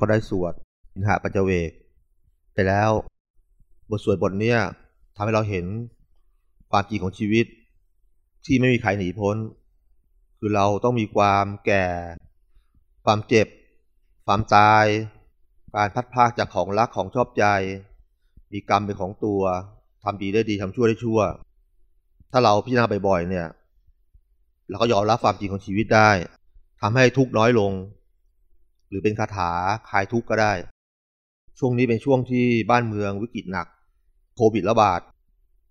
ก็ได้สวดอินหะปัจเจเวกไปแล้ว บทสวดบทเนี้ยทำให้เราเห็นความจริงของชีวิต ที่ไม่มีใครหนีพ้น คือเราต้องมีความแก่ ความเจ็บ ความตาย การพัดพากจากของรักของชอบใจ มีกรรมเป็นของตัวทำดีได้ดีทำชั่วได้ชั่ว ถ้าเราพิจารณาบ่อยๆเนี่ยเราก็ยอมรับความจริงของชีวิตได้ทำให้ทุกข์น้อยลง หรือเป็นคาถาคลายทุกข์ก็ได้ ช่วงนี้เป็นช่วงที่บ้านเมืองวิกฤตหนัก โควิดระบาด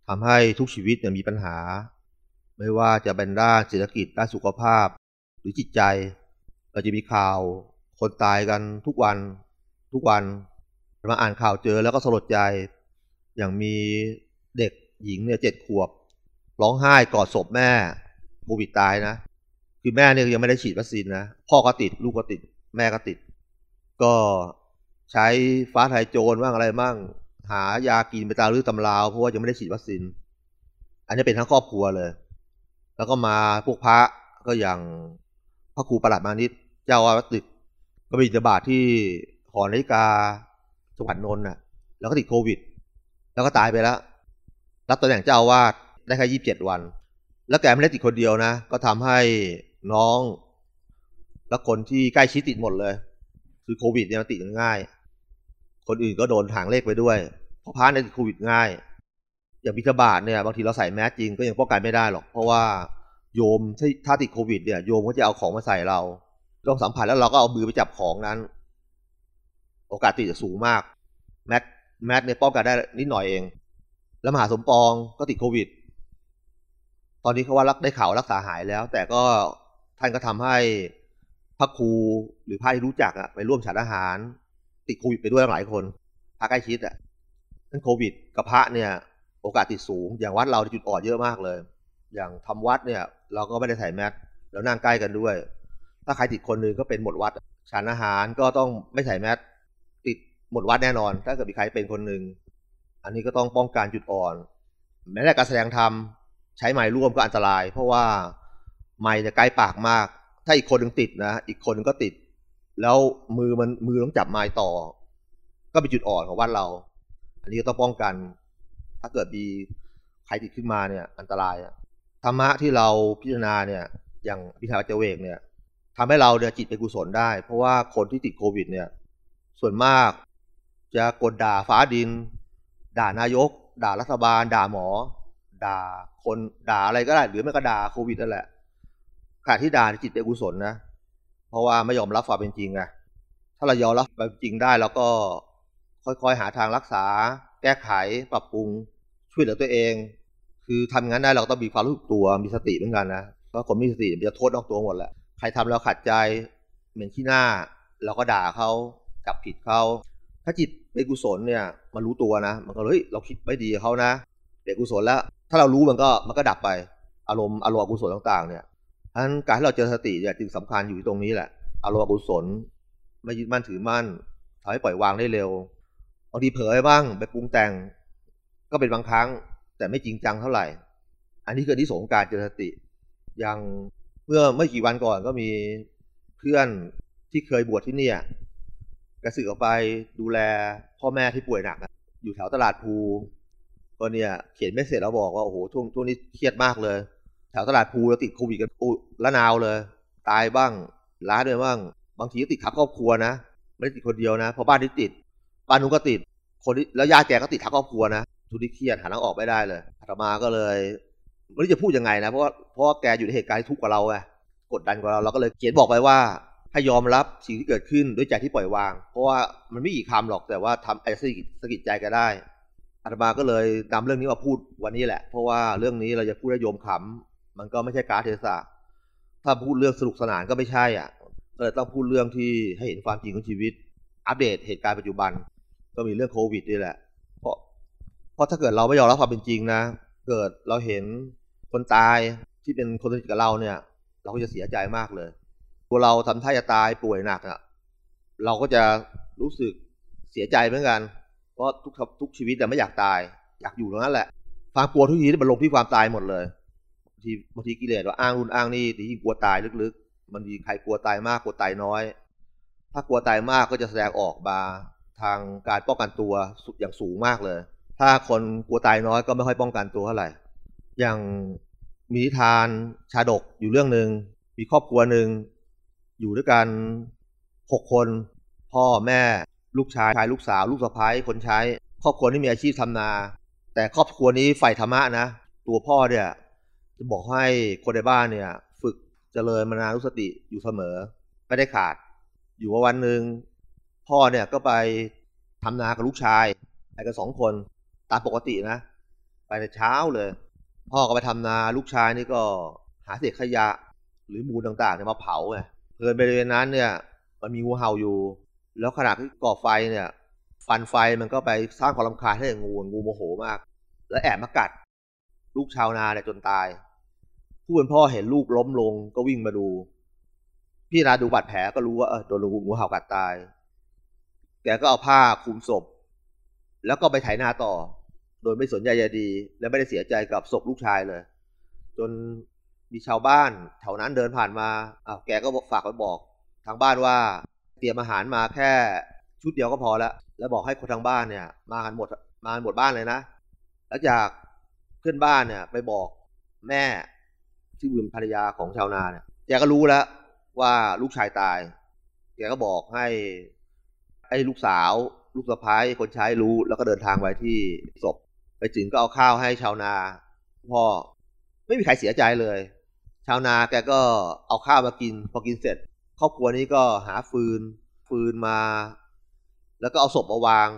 ทำให้ทุกชีวิตมีปัญหา ไม่ว่าจะเป็นด้านเศรษฐกิจด้านสุขภาพ หรือจิตใจ เราจะมีข่าว คนตายกันทุกวัน ทุกวันมาอ่านข่าวเจอแล้วก็สลดใจ อย่างมีเด็กหญิงเนี่ยเจ็ดขวบ ร้องไห้กอดศพแม่โควิดตายนะ คือแม่เนี่ยยังไม่ได้ฉีดวัคซีนนะ พ่อก็ติดลูกก็ติด แม่ก็ติด ก็ใช้ฟ้าไทยโจรบ้างอะไรบ้างหายากินไปตามรื้อตำราวเพราะว่ายังไม่ได้ฉีดวัคซีน อันนี้เป็นทั้งครอบครัวเลย แล้วก็มาพวกพระก็อย่างพระครูประหลัดมานิดเจ้าอาวาสตึก ก็ไปบิณฑบาตที่หอนาฬิกาจังหวัดนนท์น่ะ แล้วก็ติดโควิด แล้วก็ตายไปแล้ว รับตำแหน่งเจ้าอาวาสได้แค่ยี่สิบเจ็ดวัน แล้วแกไม่ได้ติดคนเดียวนะ ก็ทำให้น้อง และคนที่ใกล้ชิดติดหมดเลย คือโควิดเนี่ยมันติดง่าย คนอื่นก็โดนถางเลขไปด้วย เพราะพระเนี่ยติดโควิดง่าย อย่างบิณฑบาตเนี่ยบางทีเราใส่แมสจริงก็ยังป้องกันไม่ได้หรอก เพราะว่าโยมถ้าติดโควิดเนี่ยโยมก็จะเอาของมาใส่เราต้องสัมผัสแล้วเราก็เอามือไปจับของนั้น โอกาสติดจะสูงมาก แมสแมสเนี่ยป้องกันได้นิดหน่อยเอง แล้วมหาสมปองก็ติดโควิด ตอนนี้เขาว่ารักได้ข่าวรักษาหายแล้ว แต่ก็ท่านก็ทำให้ พระครูหรือพระที่รู้จักอะไปร่วมฉันอาหาร ติดโควิดไปด้วยหลายคนพระใกล้ชิดอะนั่นโควิดกับพระเนี่ยโอกาสติดสูง อย่างวัดเราจุดอ่อนเยอะมากเลย อย่างทำวัดเนี่ย เราก็ไม่ได้ใส่แมสแล้วนั่งใกล้กันด้วย ถ้าใครติดคนหนึ่งก็เป็นหมดวัดฉันอาหารก็ต้องไม่ใส่แมสติดหมดวัดแน่นอน ถ้าเกิดมีใครเป็นคนหนึ่งอันนี้ก็ต้องป้องกันจุดอ่อน แม้แต่การแสดงธรรมใช้ไม้ร่วมก็อันตราย เพราะว่าไม้จะใกล้ปากมาก ถ้าอีกคนหนึ่งติดนะ อีกคนหนึ่งก็ติด แล้วมือมันมือต้องจับไม้ต่อ ก็เป็นจุดอ่อนของวัดเรา อันนี้ก็ต้องป้องกัน ถ้าเกิดมีใครติดขึ้นมาเนี่ย อันตรายธรรมะที่เราพิจารณาเนี่ย อย่างพิธาเจเวกเนี่ยทำให้เราเนี่ยจิตเป็นกุศลได้ เพราะว่าคนที่ติดโควิด เนี่ย ส่วนมากจะกดด่าฟ้าดิน ด่านายก ด่ารัฐบาล ด่าหมอ ด่าคนด่าอะไรก็ได้ หรือไม่ก็ด่าโควิดนั่นแหละ ขณะที่ด่าจิตเป็นกุศลนะ เพราะว่าไม่ยอมรับความเป็นจริงไงถ้าเรายอมรับความเป็นจริงได้แล้วก็ค่อยๆหาทางรักษา แก้ไขปรับปรุง ช่วยเหลือตัวเอง คือทำงั้นได้เราต้องมีความรู้สึกตัวมีสติเหมือนกันนะเพราะคนไม่มีสติจะโทษนอกตัวหมดแหละใครทำเราขัดใจเหม็นขี้หน้าเราก็ด่าเขาจับผิดเขาถ้าจิตเป็นกุศลเนี่ยมันรู้ตัวนะ มันก็เฮ้ยเราคิดไม่ดีเขานะเป็นกุศลแล้ว ถ้าเรารู้มันก็มันก็ดับไป อารมณ์อารมณ์กุศลต่างๆเนี่ยั้นการที่เราเจอสติเนี่ยจึงสำคัญอยู่ที่ตรงนี้แหละ อารมณ์กุศลไม่ยึดมั่นถือมั่นทำให้ปล่อยวางได้เร็วบางทีเผลอไปบ้าง ไปปรุงแต่ง ก็เป็นบางครั้ง แต่ไม่จริงจังเท่าไหร่ อันนี้คือที่สงการเจริญสติ อย่างเมื่อไม่กี่วันก่อนก็มีเพื่อนที่เคยบวชที่เนี่ยกระสึกออกไปดูแลพ่อแม่ที่ป่วยหนักอะอยู่แถวตลาดภูก็เนี่ยเขียนไม่เสร็จแล้วบอกว่าโอ้โหช่วงช่วงนี้เครียดมากเลย แถวตลาดภูแล้วติดโควิดกันโอุละนาวเลย ตายบ้างล้าด้วยบ้าง บางทีก็ติดทับครอบครัวนะ ไม่ได้ติดคนเดียวนะเพราะบ้านที่ติดบ้านนู้นก็ติด คนที่แล้วญาติแกก็ติดทั้งครอบครัวนะทุกที่เครียดหาทางออกไม่ได้เลยอาตมาก็เลยไม่รู้จะพูดยังไงนะเพราะว่าเพราะว่าแกอยู่ในเหตุการณ์ที่ทุกข์กว่าเราไงกดดันกว่าเราเราก็เลยเขียนบอกไปว่าให้ยอมรับสิ่งที่เกิดขึ้นด้วยใจที่ปล่อยวาง เพราะว่ามันไม่กี่คำหรอกแต่ว่าทำไอ้สกิดสกิดใจก็ได้อาตมาก็เลยนำเรื่องนี้มาพูดวันนี้แหละ เพราะว่าเรื่องนี้เราจะพูดให้โยมขำ มันก็ไม่ใช่การเทศะถ้าพูดเรื่องสนุกสนานก็ไม่ใช่อะก็เลยต้องพูดเรื่องที่ให้เห็นความจริงของชีวิต อัปเดตเหตุการณ์ปัจจุบัน ก็มีเรื่องโควิดนี่แหละ เพราะเพราะถ้าเกิดเราไม่ยอมรับความเป็นจริงนะ เกิดเราเห็นคนตายที่เป็นคนสนิทกับเราเนี่ย เราก็จะเสียใจมากเลยตัวเราทำท่าจะตายป่วยหนักอะเราก็จะรู้สึกเสียใจเหมือนกัน เพราะทุกทุกชีวิตแต่ไม่อยากตาย อยากอยู่ตรงนั้นแหละความกลัวทุกทีที่มันลงที่ความตายหมดเลยางทีบางทีกิเลสว่าอ้างรุ่นอ้างนี่แต่ยิ่งกลัวตายลึกๆมันมีใครกลัวตายมากกลัวตายน้อย ถ้ากลัวตายมากก็จะแสดงออกมาทางการป้องกันตัวอย่างสูงมากเลย ถ้าคนกลัวตายน้อยก็ไม่ค่อยป้องกันตัวเท่าไหร่ อย่างมีนิทานชาดกอยู่เรื่องหนึ่งมีครอบครัวหนึ่งอยู่ด้วยกันหกคน พ่อแม่ลูกชายชายลูกสาว ลูกสะใภ้คนใช้ ครอบครัวนี้มีอาชีพทำนา แต่ครอบครัวนี้ฝ่ธรรมะนะ ตัวพ่อเนี่ย จะบอกให้คนในบ้านเนี่ย ฝึกเจริญมานานุสติอยู่เสมอ ไม่ได้ขาด อยู่ว่าวันหนึ่งพ่อเนี่ยก็ไปทำนากับลูกชายไปกันสองคนตามปกตินะ ไปในเช้าเลย พ่อก็ไปทำนาลูกชายนี่ก็หาเศษขยะ หรือมูลต่างๆเนี่ยมาเผาไงเพลินบริเวณนั้นเนี่ยมันมีงูเห่าอยู่ แล้วขณะที่ก่อไฟเนี่ย ฟันไฟมันก็ไปสร้างความรำคาญให้กับงูงูโมโหมาก แล้วแอบมากัด ลูกชาวนาเนี่ยจนตาย ผู้เป็นพ่อเห็นลูกล้มลงก็วิ่งมาดู พี่นาดูบาดแผลก็รู้ว่าเออโดนงูเห่ากัดตาย แกก็เอาผ้าคลุมศพ แล้วก็ไปไถนาต่อ โดยไม่สนใจใยดี และไม่ได้เสียใจกับศพลูกชายเลย จนมีชาวบ้านแถวนั้นเดินผ่านมาอ้าวแกก็ฝากไปบอก ทางบ้านว่าเตรียมอาหารมาแค่ชุดเดียวก็พอแล้ว แล้วบอกให้คนทางบ้านเนี่ย มากันหมดมากันหมดบ้านเลยนะ แล้วจากเพื่อนบ้านเนี่ย ไปบอกแม่ ที่เป็นภรรยาของชาวนาเนี่ยแกก็รู้แล้วว่าลูกชายตายแกก็บอกให้ให้ลูกสาว ลูกสะพ้ายคนใช้รู้แล้วก็เดินทางไปที่ศพไปถึงก็เอาข้าวให้ชาวนาพ่อไม่มีใครเสียใจเลย ชาวนาแกก็เอาข้าวมากิน พอกินเสร็จ ครอบครัวนี้ก็หาฟืน ฟืนมา แล้วก็เอาศพมาวาง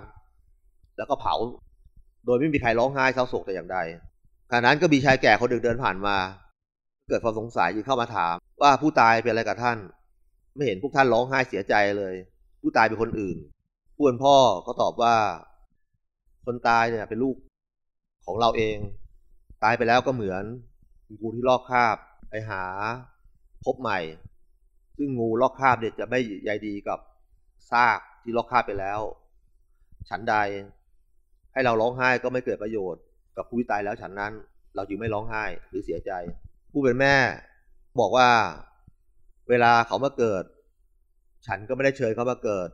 แล้วก็เผา โดยไม่มีใครร้องไห้เศร้าโศกแต่อย่างใดขณะนั้นก็มีชายแก่คนหนึ่งเดินผ่านมา เกิดความสงสัยยืนเข้ามาถาม ว่าผู้ตายเป็นอะไรกับท่าน ไม่เห็นพวกท่านร้องไห้เสียใจเลย ผู้ตายเป็นคนอื่นผู้เป็นพ่อก็ตอบว่า คนตายเนี่ยเป็นลูกของเราเอง ตายไปแล้วก็เหมือนงูที่ลอกคราบไปหาพบใหม่ ซึ่งงูลอกคราบเนี่ยจะไม่ใยดีกับซากที่ลอกคราบไปแล้ว ฉันใด ให้เราร้องไห้ก็ไม่เกิดประโยชน์ กับผู้ที่ตายแล้วฉันนั้น เราจึงไม่ร้องไห้หรือเสียใจ ผู้เป็นแม่บอกว่าเวลาเขามาเกิด ฉันก็ไม่ได้เชิญเขามาเกิด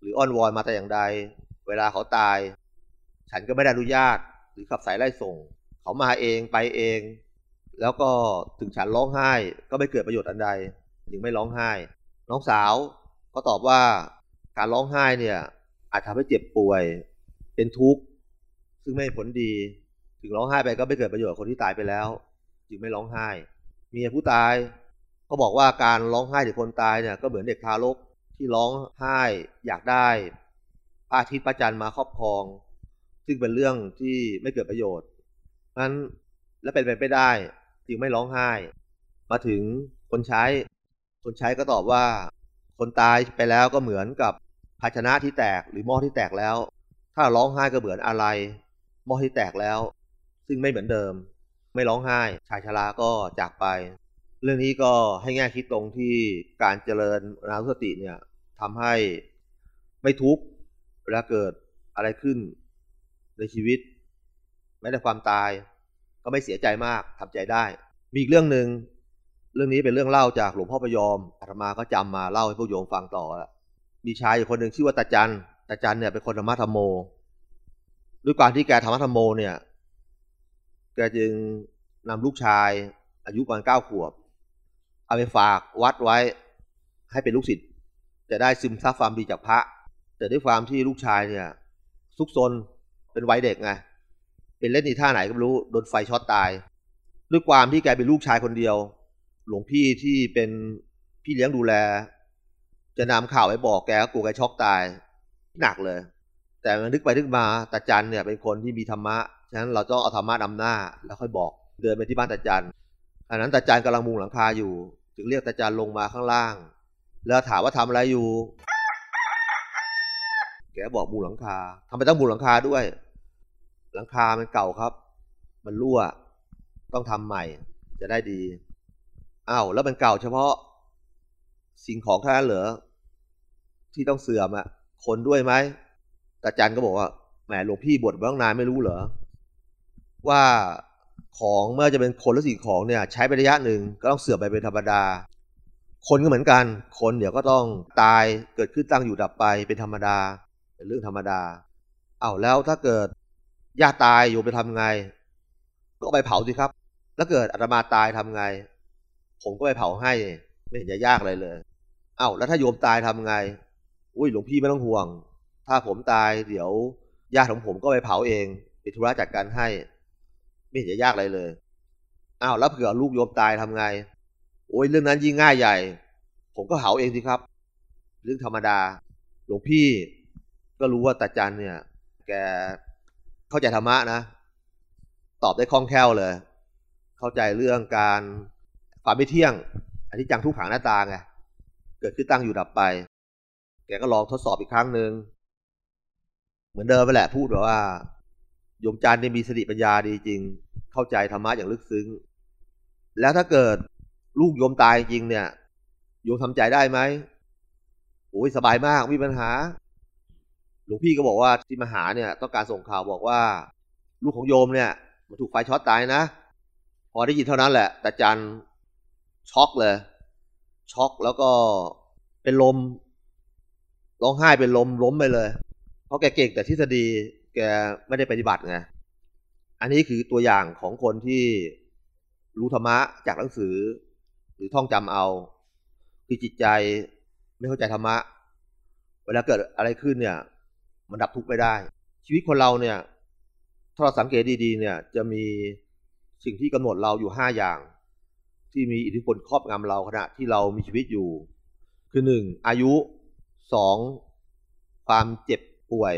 หรืออ้อนวอนมาแต่อย่างใด เวลาเขาตาย ฉันก็ไม่ได้อนุญาต หรือขับสายไล่ส่ง เขามาเองไปเอง แล้วก็ถึงฉันร้องไห้ ก็ไม่เกิดประโยชน์อันใดจึงไม่ร้องไห้ น้องสาวก็ตอบว่าการร้องไห้เนี่ย อาจทำให้เจ็บป่วย เป็นทุกข์ซึ่งไม่ผลดี ถึงร้องไห้ไปก็ไม่เกิดประโยชน์คนที่ตายไปแล้ว จึงไม่ร้องไห้ เมียผู้ตายก็บอกว่าการร้องไห้ถึงคนตายเนี่ยก็เหมือนเด็กทารกที่ร้องไห้อยากได้พระอาทิตย์พระจันทร์มาครอบครอง ซึ่งเป็นเรื่องที่ไม่เกิดประโยชน์นั้นและเป็นไปไม่ได้จึงไม่ร้องไห้ มาถึงคนใช้ คนใช้ก็ตอบว่า คนตายไปแล้วก็เหมือนกับภาชนะที่แตกหรือหม้อที่แตกแล้ว ถ้าร้องไห้ก็เหมือนอะไร หม้อที่แตกแล้ว ซึ่งไม่เหมือนเดิม ไม่ร้องไห้ ชายชราก็จากไป เรื่องนี้ก็ให้แง่คิดตรงที่การเจริญนาสติเนี่ยทำให้ไม่ทุกข์เวลาเกิดอะไรขึ้นในชีวิตแม้แต่ความตาย ก็ไม่เสียใจมากทำใจได้ มีอีกเรื่องหนึ่งเรื่องนี้เป็นเรื่องเล่าจากหลวงพ่อพยอมอาตมาก็จำมาเล่าให้พวกโยมฟังต่อละมีชายอยู่คนหนึ่งชื่อว่าตาจันตาจันเนี่ยเป็นคนธรรมะธรรมโม ด้วยการที่แกธรรมะธรรมโมเนี่ย แกจึงนำลูกชาย อายุประมาณเก้าขวบ เอาไปฝากวัดไว้ให้เป็นลูกศิษย์จะได้ซึมซับความดีจากพระ แต่ด้วยความที่ลูกชายเนี่ย ซุกซนเป็นวัยเด็กไงเป็นเล่นในท่าไหนก็ไม่รู้โดนไฟช็อตตาย ด้วยความที่แกเป็นลูกชายคนเดียว หลวงพี่ที่เป็นพี่เลี้ยงดูแล จะนำข่าวไปบอกแกก็กลัวแกช็อกตายหนักเลย แต่มันนึกไปนึกมาตาจันเนี่ยเป็นคนที่มีธรรมะฉะนั้นเราต้องเอาธรรมะนำหน้า แล้วค่อยบอกเดินไปที่บ้านตาจันอันนั้นตาจันกำลังมุงหลังคาอยู่ จึงเรียกตาจันลงมาข้างล่าง แล้วถามว่าทำอะไรอยู่ แกบอกมุงหลังคาทำไมต้องมุงหลังคาด้วย หลังคามันเก่าครับ มันรั่ว ต้องทำใหม่ จะได้ดีอ้าวแล้วมันเก่าเฉพาะ สิ่งของแค่นั้นเหรอที่ต้องเสื่อมอะคนด้วยไหม ตาจันก็บอกว่าแหมหลวงพี่บวชมาตั้งนานไม่รู้เหรอว่าของเมื่อจะเป็นคนหรือสิ่งของเนี่ย ใช้ไประยะหนึ่งก็ต้องเสื่อมไปเป็นธรรมดา คนก็เหมือนกัน คนเดี๋ยวก็ต้องตายเกิดขึ้นตั้งอยู่ดับไปเป็นธรรมดาเป็นเรื่องธรรมดาเอา้าแล้วถ้าเกิดญาติตายโยมไปทำไง ก็ไปเผาสิครับ แล้วเกิดอาตมาตายทำไง ผมก็ไปเผาให้ ไม่เห็นจะยากอะไรเลย เอา้าแล้วถ้าโยมตายทำไง อุ้ยหลวงพี่ไม่ต้องห่วง ถ้าผมตายเดี๋ยวญาติของผมก็ไปเผาเองไปธุระจัดการให้ ไม่เห็นจะยากอะไรเลยอ้าวแล้วเผื่อลูกโยมตายทำไง โอ้ยเรื่องนั้นยิ่งง่ายใหญ่ ผมก็เผาเองสิครับ เรื่องธรรมดา หลวงพี่ก็รู้ว่าตาจันเนี่ย แกเข้าใจธรรมะนะตอบได้คล่องแคล่วเลย เข้าใจเรื่องการความไม่เที่ยงอันที่จังทุกขังหน้าตาไงเกิดขึ้นตั้งอยู่ดับไป แกก็ลองทดสอบอีกครั้งหนึ่ง มือนเดิมไปแหละพูดแบบว่าโยมจันนี่มีสติปัญญาดีจริง เข้าใจธรรมะอย่างลึกซึ้ง แล้วถ้าเกิดลูกโยมตายจริงเนี่ย โยมทำใจได้ไหมโอ้ยสบายมากไม่มีปัญหา หลวงพี่ก็บอกว่าที่มาหาเนี่ย ต้องการส่งข่าวบอกว่า ลูกของโยมเนี่ย มันถูกไฟช็อตตายนะ พอได้ยินเท่านั้นแหละแต่จันช็อกเลย ช็อกแล้วก็เป็นลมร้องไห้เป็นลมล้มไปเลย เพราะแกเก่งแต่ทฤษฎีแกไม่ได้ปฏิบัติไงอันนี้คือตัวอย่างของคนที่รู้ธรรมะจากหนังสือ หรือท่องจำเอา คือจิตใจไม่เข้าใจธรรมะ เวลาเกิดอะไรขึ้นเนี่ย มันดับทุกข์ไม่ได้ ชีวิตคนเราเนี่ยถ้าเราสังเกตดีๆ เนี่ย จะมีสิ่งที่กำหนดเราอยู่ห้าอย่าง ที่มีอิทธิพลครอบงำเราขณะที่เรามีชีวิตอยู่ คือหนึ่งอายุสองความเจ็บ ป่วย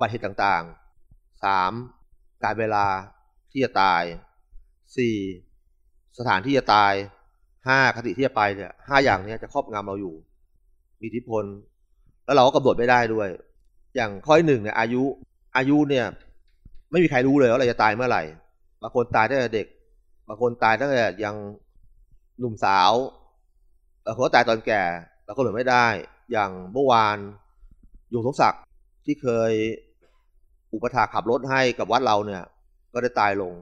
บัติเหตุต่างๆสามการเวลาที่จะตายสี่สถานที่จะตายห้าคติที่จะไปเนี่ยห้าอย่างนี้จะครอบงำเราอยู่ มีอิทธิพล แล้วเราก็กำหนดไม่ได้ด้วย อย่างข้อที่หนึ่งเนี่ยอายุอายุเนี่ย ไม่มีใครรู้เลยว่าเราจะตายเมื่อไหร่บางคนตายตั้งแต่เด็กบางคนตายตั้งแต่ยังหนุ่มสาวบางคนตายตอนแก่เราก็เหลือไม่ได้ อย่างเมื่อวานโยมสมศักดิ์ ที่เคยอุปถาขับรถให้กับวัดเราเนี่ย ก็ได้ตายลง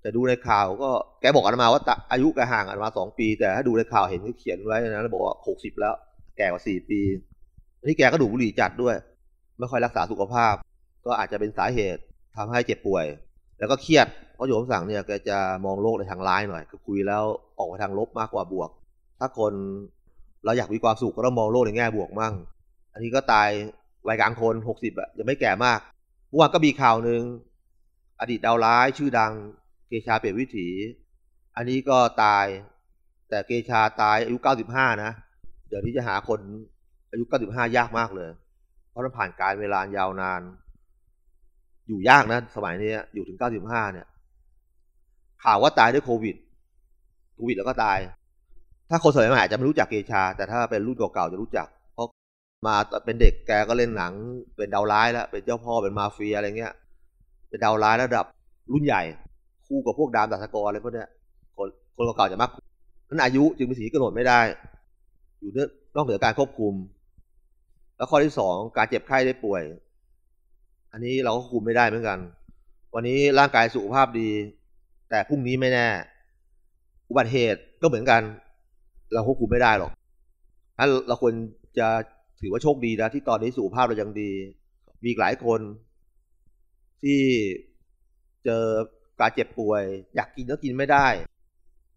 แต่ดูในข่าวก็แกบอกอันมาว่าอายุแกห่างอันมาสองปี แต่ถ้าดูในข่าวเห็นเขาเขียนไว้นะบอกว่าหกสิบแล้ว แก่กว่าสี่ปีนี่แกก็ดูบุหรี่จัดด้วย ไม่ค่อยรักษาสุขภาพ ก็อาจจะเป็นสาเหตุทำให้เจ็บป่วย แล้วก็เครียดเพราะโยมสั่งเนี่ยแกจะมองโลกในทางร้ายหน่อยคือคุยแล้วออกไปทางลบมากกว่าบวก ถ้าคนเราอยากมีความสุขก็ต้องมองโลกในแง่บวกมั่ง อันนี้ก็ตาย วัยกลางคนหกสิบอะยังไม่แก่มากเมื่อวานก็มีข่าวหนึ่งอดีตดาวร้ายชื่อดังเกชาเปรตวิถี อันนี้ก็ตาย แต่เกชาตายอายุเก้าสิบห้านะ เดี๋ยวนี้จะหาคนอายุเก้าสิบห้ายากมากเลย เพราะมันผ่านการเวลายาวนาน อยู่ยากนะ สมัยนี้อยู่ถึงเก้าสิบห้าเนี่ย ข่าวว่าตายด้วยโควิดโควิดแล้วก็ตาย ถ้าคนสมัยใหม่อาจจะไม่รู้จักเกชา แต่ถ้าเป็นรุ่นเก่าๆจะรู้จัก มาเป็นเด็กแกก็เล่นหนังเป็นดาวร้ายแล้วเป็นเจ้าพ่อเป็นมาเฟียอะไรเงี้ย เป็นดาวร้ายระดับรุ่นใหญ่ คู่กับพวกดามดัสกรอะไรพวกเนี้ยคนคนเก่าๆจะมักนั้นอายุจึงเป็นสีกำหนดไม่ได้ อยู่เนื่อนอกเหนือการควบคุม แล้วข้อที่สองการเจ็บไข้ได้ป่วย อันนี้เราก็คุมไม่ได้เหมือนกัน วันนี้ร่างกายสุขภาพดี แต่พรุ่งนี้ไม่แน่ อุบัติเหตุก็เหมือนกัน เราควบคุมไม่ได้หรอกนั้นเราควรจะ ถือว่าโชคดีนะที่ตอนนี้สุขภาพเรายังดี มีหลายคนที่เจอการเจ็บป่วย อยากกินก็กินไม่ได้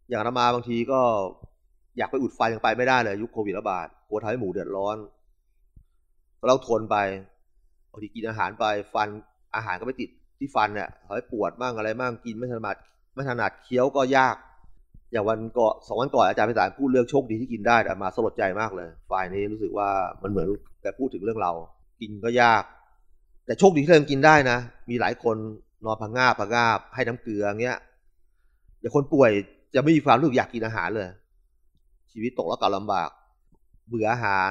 อย่างรามาบางทีก็อยากไปอุดไฟยังไปไม่ได้เลยยุคโควิดระบาดกลัวทำให้หมูเดือดร้อนเราทนไปบางทีกินอาหารไปฟันอาหารก็ไม่ติดที่ฟันเนี่ยทำให้ปวดบ้างอะไรบ้างกินไม่ถนัดไม่ถนัดเคี้ยวก็ยาก อย่างวันก่อนสองวันก่อนอาจารย์พิสารพูดเรื่องโชคดีที่กินได้แต่มาสลดใจมากเลยฝ่ายนี้รู้สึกว่ามันเหมือนแกพูดถึงเรื่องเรา กินก็ยาก แต่โชคดีที่เรากินได้นะ มีหลายคนนอนพังงาพังงาให้น้ำเกลือเงี้ยอย่างคนป่วยจะไม่มีความรู้สึกอยากกินอาหารเลย ชีวิตตกแล้วก็ลำบาก เบื่ออาหาร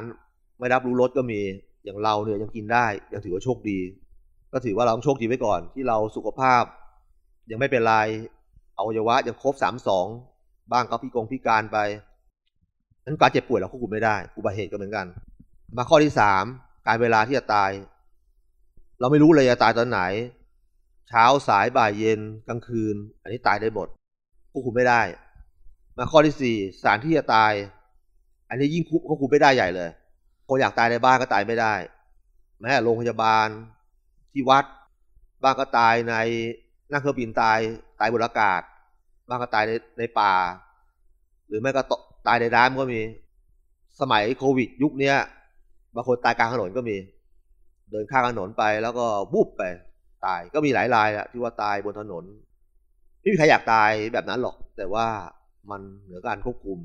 ไม่รับรู้รสก็มีอย่างเราเนี่ยยังกินได้ยังถือว่าโชคดี ก็ถือว่าเราโชคดีไว้ก่อน ที่เราสุขภาพ ยังไม่เป็นไรอวัยวะยังครบสามสอง บ้างก็พิกงพิการไปนั้นการเจ็บป่วยเราควบคุมไม่ได้ อุบัติเหตุก็เหมือนกัน มาข้อที่สามการเวลาที่จะตาย เราไม่รู้เลยจะตายตอนไหน เช้าสายบ่ายเย็นกลางคืน อันนี้ตายได้หมดควบคุมไม่ได้ มาข้อที่สี่สารที่จะตาย อันนี้ยิ่งคุก็คุมไม่ได้ใหญ่เลยคนอยากตายในบ้านก็ตายไม่ได้ แม้โรงพยาบาลที่วัดบ้างก็ตายในนั่งเครื่องบินตายตายบนอากาศ บ้างก็ตายในในป่า หรือไม่ก็ตายในน้ำก็มี สมัยโควิด ยุคนี้บางคนตายกลางถนนก็มี เดินข้างถนนไปแล้วก็บุบไป ตายก็มีหลายรายอะที่ว่าตายบนถนนไม่มีใครอยากตายแบบนั้นหรอก แต่ว่ามันเหนือการควบคุม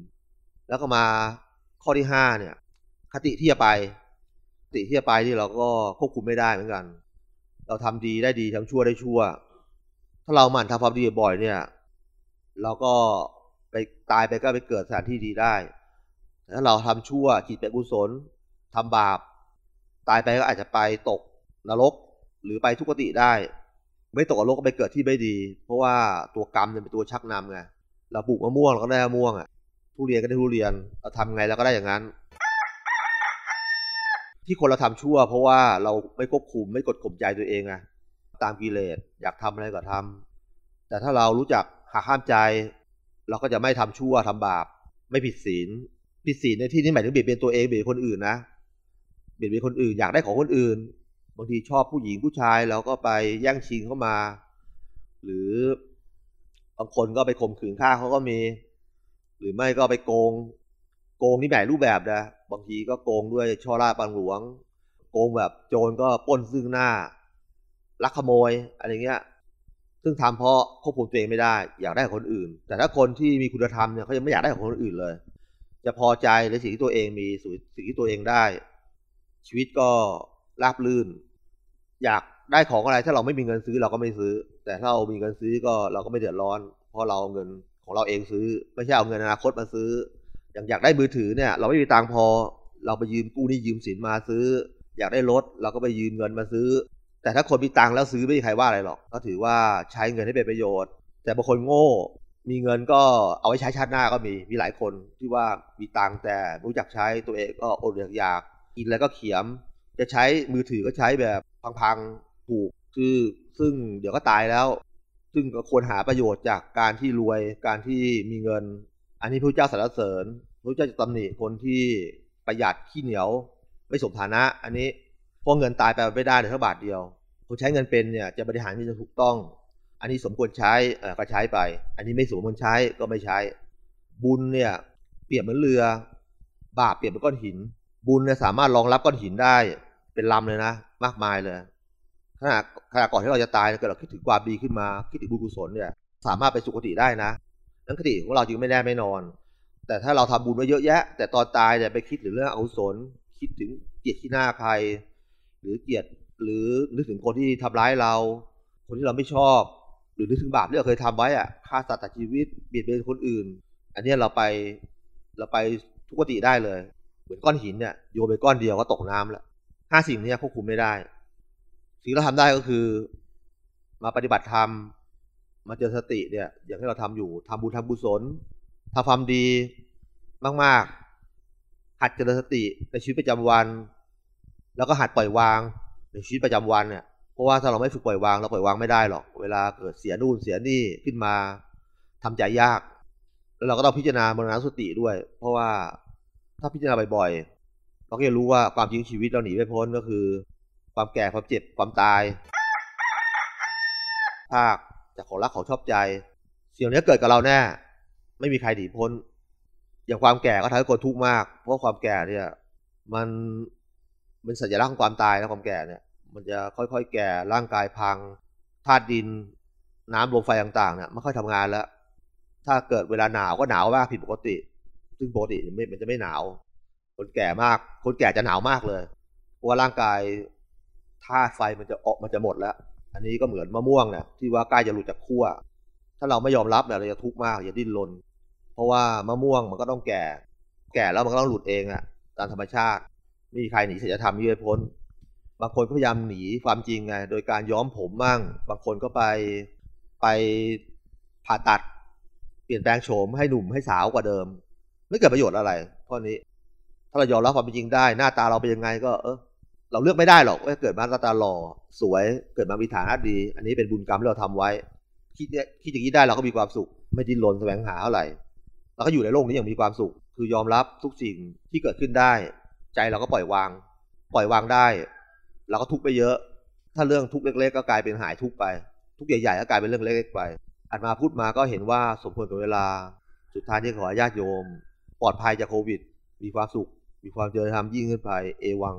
แล้วก็มาข้อที่ห้าเนี่ย คติที่จะไปคติที่จะไปที่เราก็ควบคุมไม่ได้เหมือนกัน เราทำดีได้ดีทำชั่วได้ชั่ว ถ้าเราหมั่นทำความดีบ่อยเนี่ย เราก็ไปตายไปก็ไปเกิดสถานที่ดีได้ถ้าเราทำชั่วจิตเป็นกุศลทำบาป ตายไปก็อาจจะไปตกนรกหรือไปทุกขติได้ ไม่ตกนรกก็ไปเกิดที่ไม่ดี เพราะว่าตัวกรรมเนี่ยเป็นตัวชักนำไงเราปลูกมะม่วงเราก็ได้มะม่วงอะทุเรียนก็ได้ทุเรียนเราทำไงเราก็ได้อย่างนั้น ที่คนเราทำชั่ว เพราะว่าเราไม่ควบคุมไม่กดข่มใจตัวเองไงตามกิเลสอยากทำอะไรก็ทำแต่ถ้าเรารู้จัก หักห้ามใจ เราก็จะไม่ทำชั่วทำบาป ไม่ผิดศีลผิดศีลในที่นี้หมายถึงเบียดเบียนตัวเองเบียดเบียนคนอื่นนะเบียดเบียนคนอื่นอยากได้ของคนอื่น บางทีชอบผู้หญิงผู้ชายเราก็ไปแย่งชิงเข้ามา หรือบางคนก็ไปข่มขืนฆ่าเขาก็มี หรือไม่ก็ไปโกง โกงนี่แบ่รูปแบบนะบางทีก็โกงด้วยช่อราปังหลวง โกงแบบโจรก็ป้นซึ่งหน้าลักขโมยอะไรเงี้ย ซึ่งทำเพราะควบคุมตัวเองไม่ได้ อยากได้คนอื่น แต่ถ้าคนที่มีคุณธรรมเนี่ยเขายังไม่อยากได้ของคนอื่นเลย จะพอใจในสิ่งที่ตัวเองมีสิ่งที่ตัวเองได้ ชีวิตก็ราบลื่น อยากได้ของอะไรถ้าเราไม่มีเงินซื้อเราก็ไม่ซื้อ แต่ถ้าเรามีเงินซื้อก็เราก็ไม่เดือดร้อน เพราะเราเอาเงินของเราเองซื้อ ไม่ใช่เอาเงินอนาคตมาซื้อ อย่างอยากได้มือถือเนี่ย เราไม่มีตังพอ เราไปยืมกู้นี่ยืมสินมาซื้อ อยากได้รถเราก็ไปยืมเงินมาซื้อ แต่ถ้าคนมีตังค์แล้วซื้อไม่มีใครว่าอะไรหรอก ก็ถือว่าใช้เงินให้เป็นประโยชน์ แต่บางคนโง่ มีเงินก็เอาไว้ใช้ชาติหน้าก็มี มีหลายคนที่ว่ามีตังค์แต่รู้จักใช้ตัวเองก็อดอยากกินแล้วก็เขียม จะใช้มือถือก็ใช้แบบพังๆถูกคือซึ่งเดี๋ยวก็ตายแล้ว ซึ่งก็ควรหาประโยชน์จากการที่รวยการที่มีเงิน อันนี้พระเจ้าสรรเสริญพระเจ้าจะตำหนิคนที่ประหยัดขี้เหนียว ไม่สมฐานะ อันนี้ พวกเงินตายไปไม่ได้เลยทั้งบาทเดียวคนใช้เงินเป็นเนี่ยจะบริหารที่จะถูกต้อง อันนี้สมควรใช้ก็ใช้ไป อันนี้ไม่สมควรใช้ก็ไม่ใช้ บุญเนี่ยเปรียบเหมือนเรือ บาปเปรียบเหมือนก้อนหิน บุญเนี่ยสามารถรองรับก้อนหินได้ เป็นลำเลยนะ มากมายเลยขณะขณะก่อนที่เราจะตายเกิดเราคิดถึงความดีขึ้นมา คิดถึงบุญกุศลเนี่ย สามารถไปสุคติได้นะนั้นคติของเราจึงไม่แน่ไม่นอน แต่ถ้าเราทำบุญไว้เยอะแยะ แต่ตอนตายเนี่ยไปคิดถึงเรื่องอกุศล คิดถึงเกียดที่หน้าใคร หรือเกลียดหรือนึกถึงคนที่ทำร้ายเรา คนที่เราไม่ชอบ หรือนึกถึงบาปที่เราเคยทำไว้อะฆ่าสัตว์ตัดชีวิตเบียดเบียนคนอื่น อันนี้เราไปเราไปทุกติได้เลย เหมือนก้อนหินเนี่ยโยนไปก้อนเดียวก็ตกน้ำแล้วห้าสิ่งนี้ควบคุมไม่ได้ สิ่งที่เราทำได้ก็คือ มาปฏิบัติธรรมมาเจอสติเนี่ย อย่างที่เราทำอยู่ทำบุญทำบุญศลทำความดีมาก ๆ หัดเจริญสติในชีวิตประจำวัน แล้วก็หัดปล่อยวางในชีวิตประจำวันเนี่ยเพราะว่าถ้าเราไม่ฝึกปล่อยวางเราปล่อยวางไม่ได้หรอก เวลาเกิดเสียนู่นเสียนี่ขึ้นมาทำใจยาก แล้วเราก็ต้องพิจารณามรณสติด้วย เพราะว่าถ้าพิจารณาบ่อยๆเราก็จะรู้ว่าความจริงชีวิตเราหนีไม่พ้นก็คือ ความแก่ความเจ็บความตายภาคจากของรักของชอบใจสิ่งนี้เกิดกับเราแน่ ไม่มีใครหนีพ้น อย่างความแก่ก็ทำให้คนทุกข์มาก เพราะความแก่เนี่ย มัน เป็นสัญลักษณ์ของความตายนะความแก่เนี่ยมันจะค่อยๆ แก่ร่างกายพังธาตุดินน้ำลมไฟต่างๆเนี่ยไม่ค่อยทำงานแล้ว ถ้าเกิดเวลาหนาวก็หนาวมากผิดปกติ ซึ่งปกติม่มันจะไม่หนาว คนแก่มาก คนแก่จะหนาวมากเลยเพราะว่าร่างกายธาตุไฟมันจะออกมันจะหมดแล้ว อันนี้ก็เหมือนมะม่วงเนี่ยที่ว่าใกล้จะหลุดจากขั้วถ้าเราไม่ยอมรับเนี่ยเราจะทุกข์มากจะดิ้นรนเพราะว่ามะม่วงมันก็ต้องแก่ แก่แล้วมันก็ต้องหลุดเองอะตามธรรมชาติ ไม่มีใครหนีศีลธรรมยืดพ้น บางคนก็พยายามหนีความจริงไงโดยการย้อมผมมั่งบางคนก็ไปไปผ่าตัด เปลี่ยนแปลงโฉมให้หนุ่มให้สาวกว่าเดิม ไม่เกิดประโยชน์อะไรข้อนี้ ถ้าเรายอมรับความจริงได้ หน้าตาเราเป็นยังไงก็เออเราเลือกไม่ได้หรอกว่าเกิดมาตาหล่อสวยเกิดมามีฐานะดี อันนี้เป็นบุญกรรมที่เราทำไว้ คิดคิดอย่างนี้ได้เราก็มีความสุข ไม่ดิ้นรนแสวงหาเท่าไหร่แล้วก็อยู่ในโลกนี้อย่างมีความสุข คือยอมรับทุกสิ่งที่เกิดขึ้นได้ ใจเราก็ปล่อยวาง ปล่อยวางได้เราก็ทุกไปเยอะ ถ้าเรื่องทุกเล็กๆ ก็กลายเป็นหายทุกไป ทุกใหญ่ๆก็กลายเป็นเรื่องเล็กๆไปอันมาพูดมาก็เห็นว่าสมควรกับเวลา สุดท้ายที่ขอญาติโยม ปลอดภัยจากโควิด มีความสุข มีความเจริญธรรมยิ่งขึ้นไปเอวัง